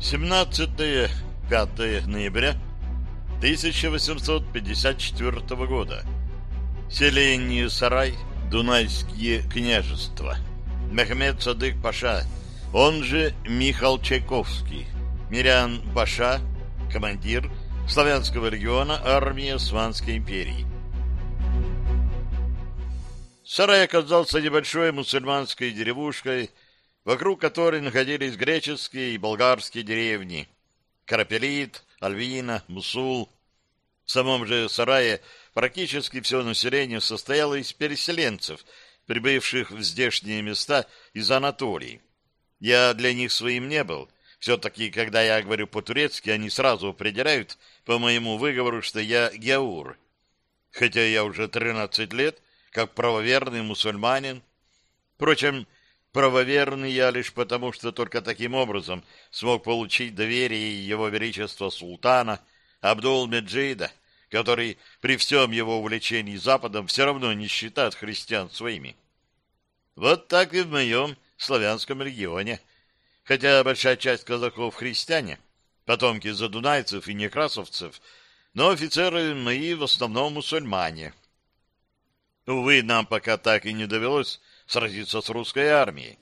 17-5 ноября 1854 года. Селение Сарай, Дунайские княжества. Мехмед Садык Паша, он же Михаил Чайковский, Мирян Паша, командир славянского региона армии Османской империи. Сарай оказался небольшой мусульманской деревушкой, вокруг которой находились греческие и болгарские деревни Карапелит, Альвина, Мусул. В самом же сарае практически все население состояло из переселенцев, прибывших в здешние места из Анатолии. Я для них своим не был. Все-таки, когда я говорю по-турецки, они сразу определяют по моему выговору, что я геур. Хотя я уже 13 лет, как правоверный мусульманин. Впрочем, Правоверный я лишь потому, что только таким образом смог получить доверие его величества султана Абдул-Меджида, который при всем его увлечении Западом все равно не считает христиан своими. Вот так и в моем славянском регионе. Хотя большая часть казаков христиане, потомки задунайцев и некрасовцев, но офицеры мои в основном мусульмане. Увы, нам пока так и не довелось сразиться с русской армией.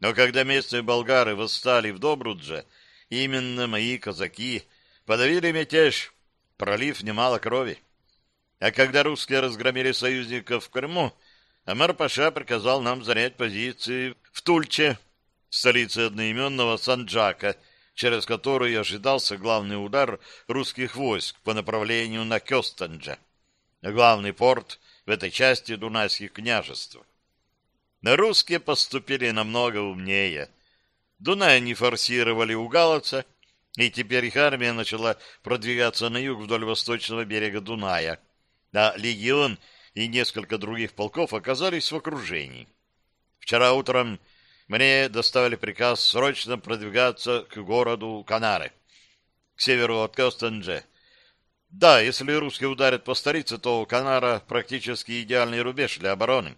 Но когда местные болгары восстали в Добрудже, именно мои казаки подавили мятеж, пролив немало крови. А когда русские разгромили союзников в Крыму, Амар-Паша приказал нам занять позиции в Тульче, столице одноименного Санджака, через которую ожидался главный удар русских войск по направлению на Кёстанджа, главный порт в этой части Дунайских княжеств. Русские поступили намного умнее. Дунай они форсировали у Галаца, и теперь их армия начала продвигаться на юг вдоль восточного берега Дуная, а легион и несколько других полков оказались в окружении. Вчера утром мне доставили приказ срочно продвигаться к городу Канары, к северу от Костенджи. Да, если русские ударят по столице, то Канара практически идеальный рубеж для обороны.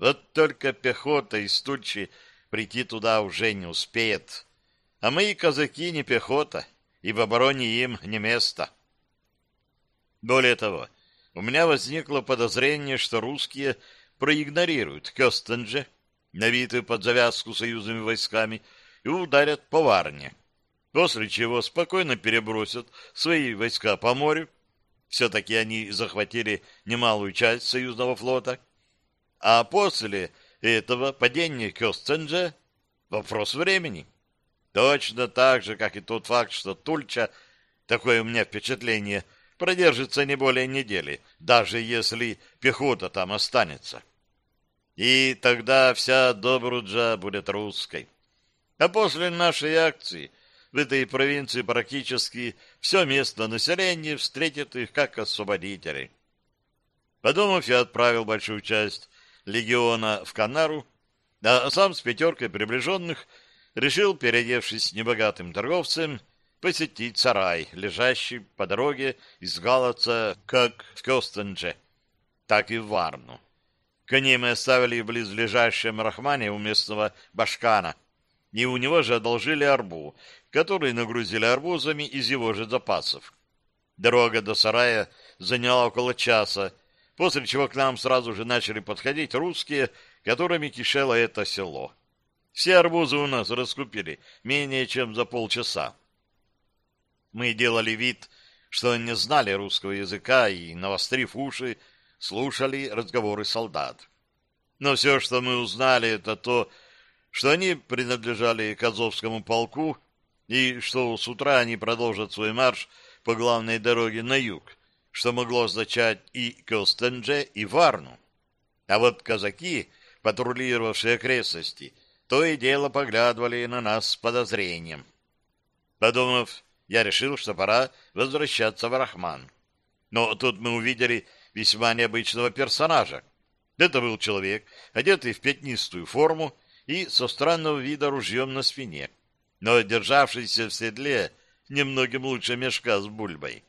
Вот только пехота из Тульчи прийти туда уже не успеет. А мои казаки не пехота, и в обороне им не место. Более того, у меня возникло подозрение, что русские проигнорируют Кёстенже, навитую под завязку союзными войсками, и ударят по Варне, после чего спокойно перебросят свои войска по морю. Все-таки они захватили немалую часть союзного флота — а после этого падение Кёстенджа — вопрос времени. Точно так же, как и тот факт, что Тульча, такое у меня впечатление, продержится не более недели, даже если пехота там останется. И тогда вся Добруджа будет русской. А после нашей акции в этой провинции практически все местное население встретит их как освободителей. Подумав, я отправил большую часть легиона в Канару, а сам с пятеркой приближенных решил, переодевшись небогатым торговцем, посетить сарай, лежащий по дороге из Галаца как в Костендже, так и в Варну. Коней мы оставили в близлежащем Рахмане у местного башкана, и у него же одолжили арбу, который нагрузили арбузами из его же запасов. Дорога до сарая заняла около часа, после чего к нам сразу же начали подходить русские, которыми кишело это село. Все арбузы у нас раскупили менее чем за полчаса. Мы делали вид, что не знали русского языка и, навострив уши, слушали разговоры солдат. Но все, что мы узнали, это то, что они принадлежали к Азовскому полку и что с утра они продолжат свой марш по главной дороге на юг, что могло означать и Костендже, и Варну. А вот казаки, патрулировавшие окрестности, то и дело поглядывали на нас с подозрением. Подумав, я решил, что пора возвращаться в Рахман. Но тут мы увидели весьма необычного персонажа. Это был человек, одетый в пятнистую форму и со странного вида ружьем на спине, но державшийся в седле немногим лучше мешка с бульбой.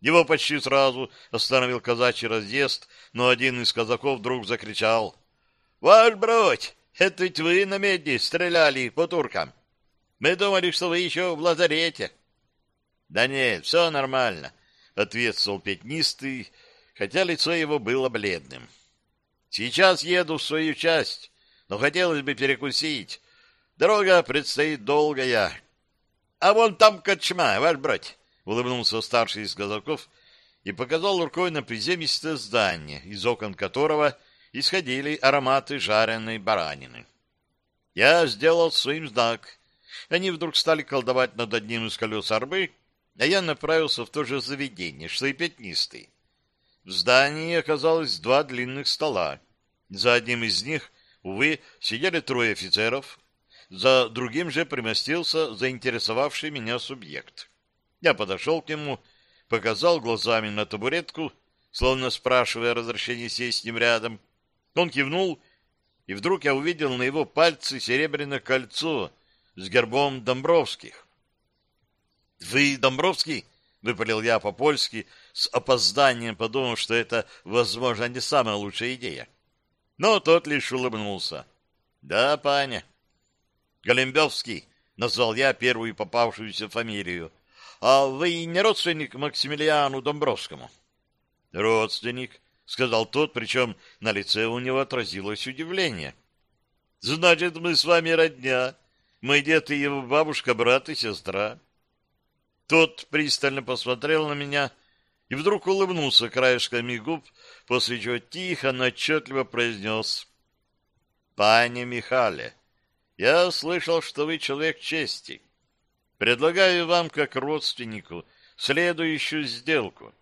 Его почти сразу остановил казачий разъезд, но один из казаков вдруг закричал. — Ваш бродь, это ведь вы на медне стреляли по туркам. Мы думали, что вы еще в лазарете. — Да нет, все нормально, — ответствовал пятнистый, хотя лицо его было бледным. — Сейчас еду в свою часть, но хотелось бы перекусить. Дорога предстоит долгая. — А вон там кочма, ваш брать, — улыбнулся старший из казаков и показал рукой на приземистое здание, из окон которого исходили ароматы жареной баранины. Я сделал своим знак. Они вдруг стали колдовать над одним из колес арбы, а я направился в то же заведение, что и пятнистый. В здании оказалось два длинных стола. За одним из них, увы, сидели трое офицеров, за другим же примостился заинтересовавший меня субъект. Я подошел к нему, показал глазами на табуретку, словно спрашивая разрешения сесть с ним рядом. Он кивнул, и вдруг я увидел на его пальце серебряное кольцо с гербом Домбровских. — Вы Домбровский? — выпалил я по-польски, с опозданием подумав, что это, возможно, не самая лучшая идея. Но тот лишь улыбнулся. — Да, паня. — Голембевский, — назвал я первую попавшуюся фамилию. — А вы не родственник Максимилиану Домбровскому? — Родственник, — сказал тот, причем на лице у него отразилось удивление. — Значит, мы с вами родня. Мой дед и его бабушка, брат и сестра. Тот пристально посмотрел на меня и вдруг улыбнулся краешками губ, после чего тихо, но отчетливо произнес. — Пане Михале, я слышал, что вы человек чести. Предлагаю вам, как родственнику, следующую сделку.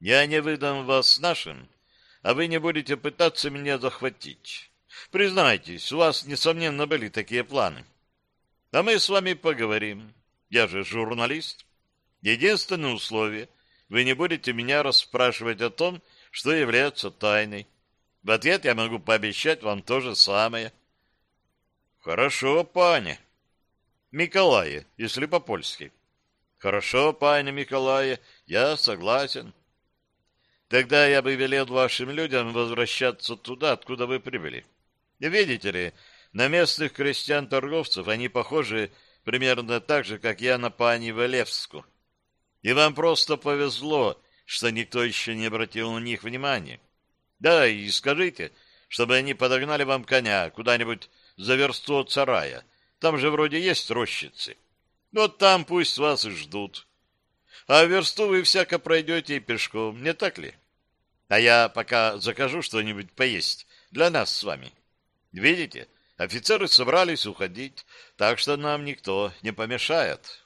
Я не выдам вас нашим, а вы не будете пытаться меня захватить. Признайтесь, у вас, несомненно, были такие планы. А мы с вами поговорим. Я же журналист. Единственное условие — вы не будете меня расспрашивать о том, что является тайной. В ответ я могу пообещать вам то же самое. Хорошо, пане. Миколае, если по-польски. Хорошо, пане Миколае, я согласен. Тогда я бы велел вашим людям возвращаться туда, откуда вы прибыли. Видите ли, на местных крестьян-торговцев они похожи примерно так же, как я на пани Валевску. И вам просто повезло, что никто еще не обратил на них внимания. Да, и скажите, чтобы они подогнали вам коня куда-нибудь за версту от сарая. Там же вроде есть рощицы. Вот там пусть вас и ждут. А версту вы всяко пройдете и пешком, не так ли? А я пока закажу что-нибудь поесть для нас с вами. Видите, офицеры собрались уходить, так что нам никто не помешает».